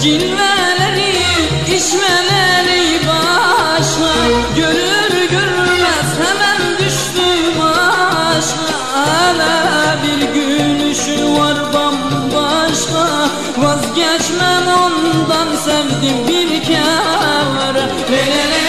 Cilveleri, işmeleri başla Görür görmez hemen düştüm aşklara Bir gülüşü var bambaşka. Vazgeçmem ondan sevdim bir kere. Lelele